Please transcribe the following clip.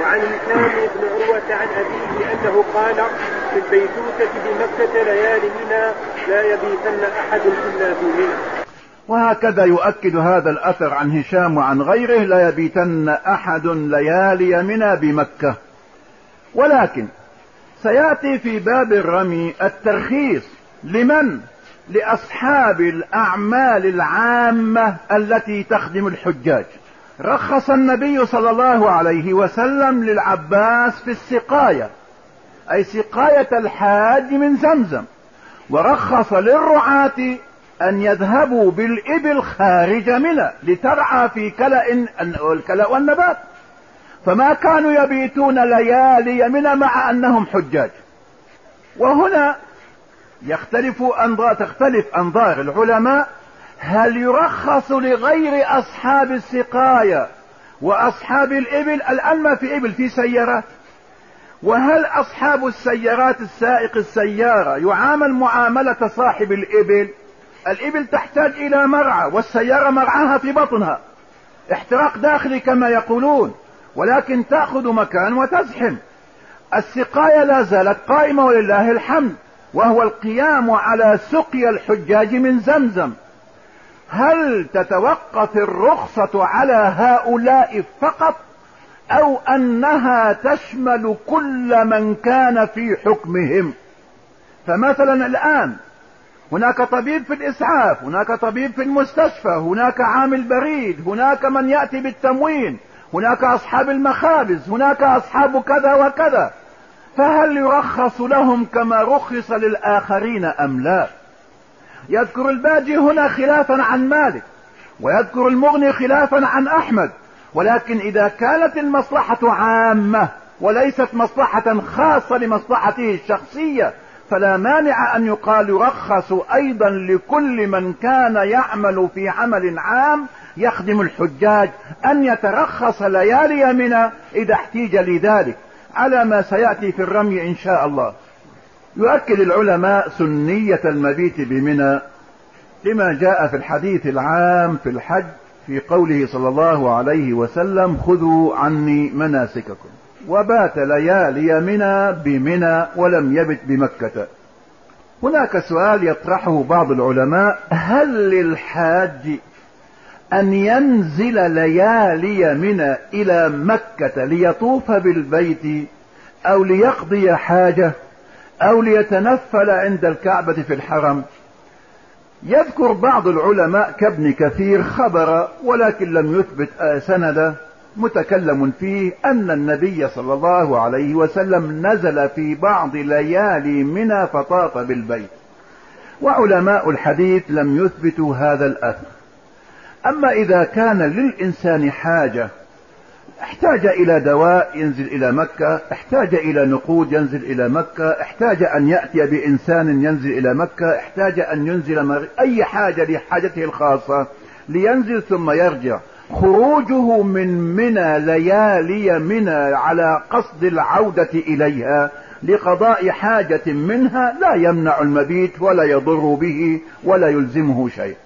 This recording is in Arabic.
وعن هشام بن عروة عن أبيه أنه قال في البيتوتة بمكة ليالي منى لا يبيتن أحد إلا في وهكذا يؤكد هذا الأثر عن هشام وعن غيره لا يبيتن أحد ليالي منى بمكة. ولكن سيأتي في باب الرمي الترخيص لمن؟ لأصحاب الأعمال العامة التي تخدم الحجاج. رخص النبي صلى الله عليه وسلم للعباس في السقاية أي سقاية الحاج من زمزم ورخص للرعاة أن يذهبوا بالإبل خارج منى لترعى في كلأ الكلأ والنبات. فما كانوا يبيتون ليالي منى مع أنهم حجاج. وهنا يختلف أنظار تختلف أنظار العلماء هل يرخص لغير أصحاب السقاية وأصحاب الإبل؟ الآن ما في إبل في سيارات. وهل أصحاب السيارات السائق السيارة يعامل معاملة صاحب الإبل؟ الإبل تحتاج إلى مرعى والسيارة مرعاها في بطنها. احتراق داخلي كما يقولون ولكن تأخذ مكان وتزحم. السقاية لا زالت قائمة ولله الحمد وهو القيام على سقيا الحجاج من زمزم. هل تتوقف الرخصة على هؤلاء فقط أو أنها تشمل كل من كان في حكمهم؟ فمثلا الآن هناك طبيب في الإسعاف هناك طبيب في المستشفى هناك عامل بريد هناك من يأتي بالتموين هناك أصحاب المخابز هناك أصحاب كذا وكذا. فهل يرخص لهم كما رخص للآخرين أم لا؟ يذكر الباجي هنا خلافا عن مالك ويذكر المغني خلافا عن أحمد ولكن إذا كانت المصلحة عامة وليست مصلحة خاصة لمصلحته الشخصية فلا مانع أن يقال يرخص أيضا لكل من كان يعمل في عمل عام يخدم الحجاج أن يترخص ليالي منى إذا احتيج لذلك على ما سيأتي في الرمي إن شاء الله. يؤكد العلماء سنية المبيت بمنى لما جاء في الحديث العام في الحج في قوله صلى الله عليه وسلم خذوا عني مناسككم. وبات ليالي منى بمنى ولم يبت بمكة. هناك سؤال يطرحه بعض العلماء هل للحاج أن ينزل ليالي منى إلى مكة ليطوف بالبيت أو ليقضي حاجة؟ أو ليتنفل عند الكعبة في الحرم. يذكر بعض العلماء كابن كثير خبر ولكن لم يثبت سند متكلم فيه أن النبي صلى الله عليه وسلم نزل في بعض ليالي منى فطاف بالبيت. وعلماء الحديث لم يثبتوا هذا الأثر. أما إذا كان للإنسان حاجة احتاج إلى دواء ينزل إلى مكة احتاج إلى نقود ينزل إلى مكة احتاج أن يأتي بإنسان ينزل إلى مكة احتاج أن ينزل. أي حاجة لحاجته الخاصة لينزل ثم يرجع خروجه من منى ليالي منى على قصد العودة إليها لقضاء حاجة منها لا يمنع المبيت ولا يضر به ولا يلزمه شيء